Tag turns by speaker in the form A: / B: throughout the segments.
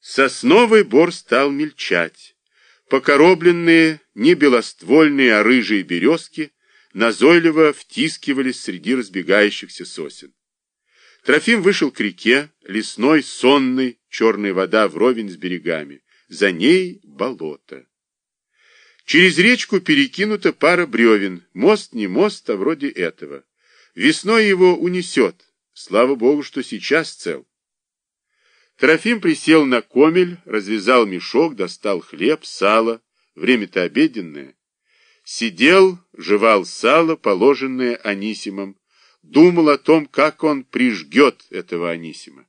A: Сосновый бор стал мельчать. Покоробленные, не белоствольные, а рыжие березки назойливо втискивались среди разбегающихся сосен. Трофим вышел к реке, лесной, сонный, черная вода вровень с берегами. За ней болото. Через речку перекинута пара бревен. Мост не мост, а вроде этого. Весной его унесет. Слава богу, что сейчас цел. Трофим присел на комель, развязал мешок, достал хлеб, сало. Время-то обеденное. Сидел, жевал сало, положенное Анисимом, думал о том, как он прижгет этого Анисима.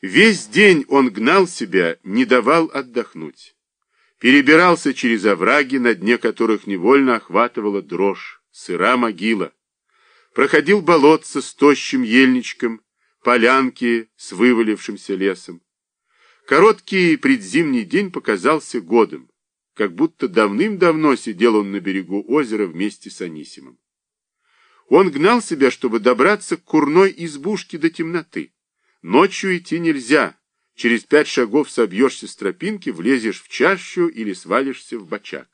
A: Весь день он гнал себя, не давал отдохнуть. Перебирался через овраги, на дне которых невольно охватывала дрожь, сыра могила. Проходил болотца с тощим ельничком, полянки с вывалившимся лесом. Короткий предзимний день показался годом, как будто давным-давно сидел он на берегу озера вместе с Анисимом. Он гнал себя, чтобы добраться к курной избушке до темноты. Ночью идти нельзя. Через пять шагов собьешься с тропинки, влезешь в чащу или свалишься в бочак.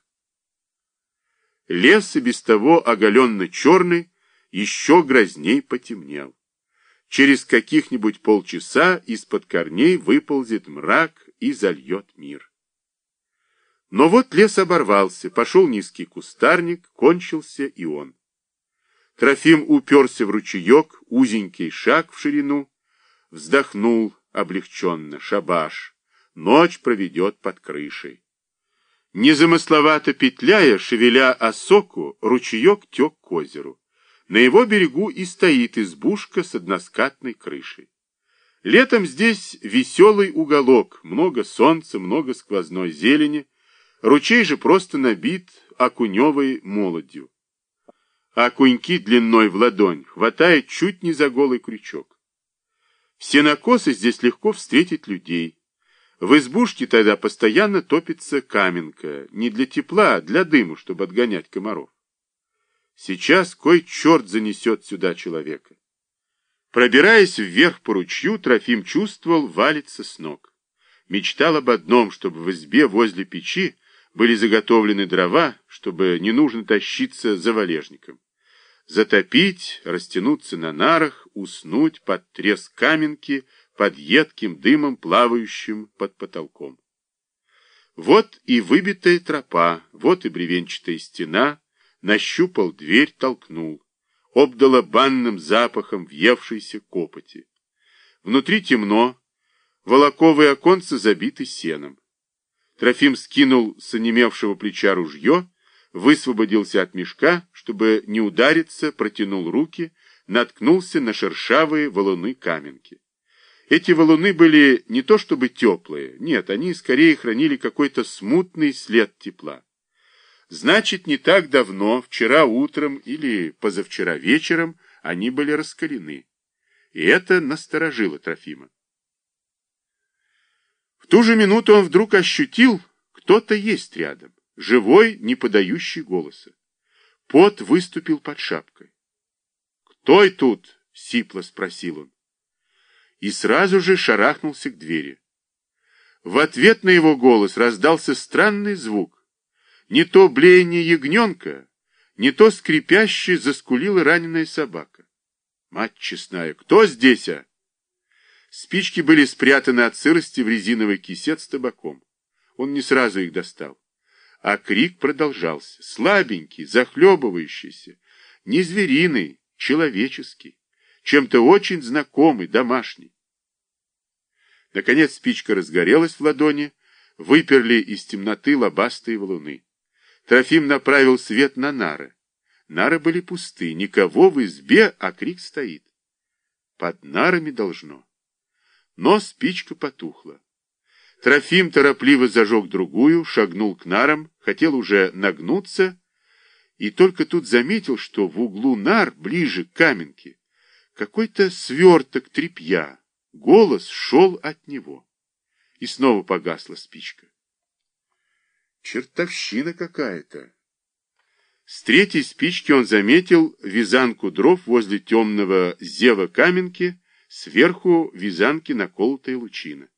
A: Лес и без того оголенно-черный еще грозней потемнел. Через каких-нибудь полчаса из-под корней выползет мрак и зальет мир. Но вот лес оборвался, пошел низкий кустарник, кончился и он. Трофим уперся в ручеек, узенький шаг в ширину, вздохнул облегченно, шабаш, ночь проведет под крышей. Незамысловато петляя, шевеля осоку, ручеек тек к озеру. На его берегу и стоит избушка с односкатной крышей. Летом здесь веселый уголок, много солнца, много сквозной зелени, ручей же просто набит окуневой молодью а куньки длиной в ладонь хватает чуть не за голый крючок. В сенокосы здесь легко встретить людей. В избушке тогда постоянно топится каменка, не для тепла, а для дыму, чтобы отгонять комаров. Сейчас кой черт занесет сюда человека. Пробираясь вверх по ручью, Трофим чувствовал, валится с ног. Мечтал об одном, чтобы в избе возле печи были заготовлены дрова, чтобы не нужно тащиться за валежником. Затопить, растянуться на нарах, уснуть под треск каменки, под едким дымом, плавающим под потолком. Вот и выбитая тропа, вот и бревенчатая стена, нащупал дверь, толкнул, обдала банным запахом въевшейся копоти. Внутри темно, волоковые оконцы забиты сеном. Трофим скинул с онемевшего плеча ружье, высвободился от мешка, чтобы не удариться, протянул руки, наткнулся на шершавые валуны каменки. Эти валуны были не то чтобы теплые, нет, они скорее хранили какой-то смутный след тепла. Значит, не так давно, вчера утром или позавчера вечером, они были раскалены. И это насторожило Трофима. В ту же минуту он вдруг ощутил, кто-то есть рядом, живой, не подающий голоса. Пот выступил под шапкой. «Кто и тут?» — сипло спросил он. И сразу же шарахнулся к двери. В ответ на его голос раздался странный звук. Не то блеяние ягненка, не то скрипяще заскулила раненая собака. Мать честная, кто здесь, а? Спички были спрятаны от сырости в резиновый кисет с табаком. Он не сразу их достал. А крик продолжался, слабенький, захлебывающийся, не звериный, человеческий, чем-то очень знакомый, домашний. Наконец спичка разгорелась в ладони, выперли из темноты лобастые валуны. Трофим направил свет на нары. Нары были пусты, никого в избе, а крик стоит. Под нарами должно но спичка потухла. Трофим торопливо зажег другую, шагнул к нарам, хотел уже нагнуться, и только тут заметил, что в углу нар, ближе к каменке, какой-то сверток тряпья. Голос шел от него. И снова погасла спичка. Чертовщина какая-то. С третьей спички он заметил вязанку дров возле темного зева каменки, Сверху вязанки наколотая лучина.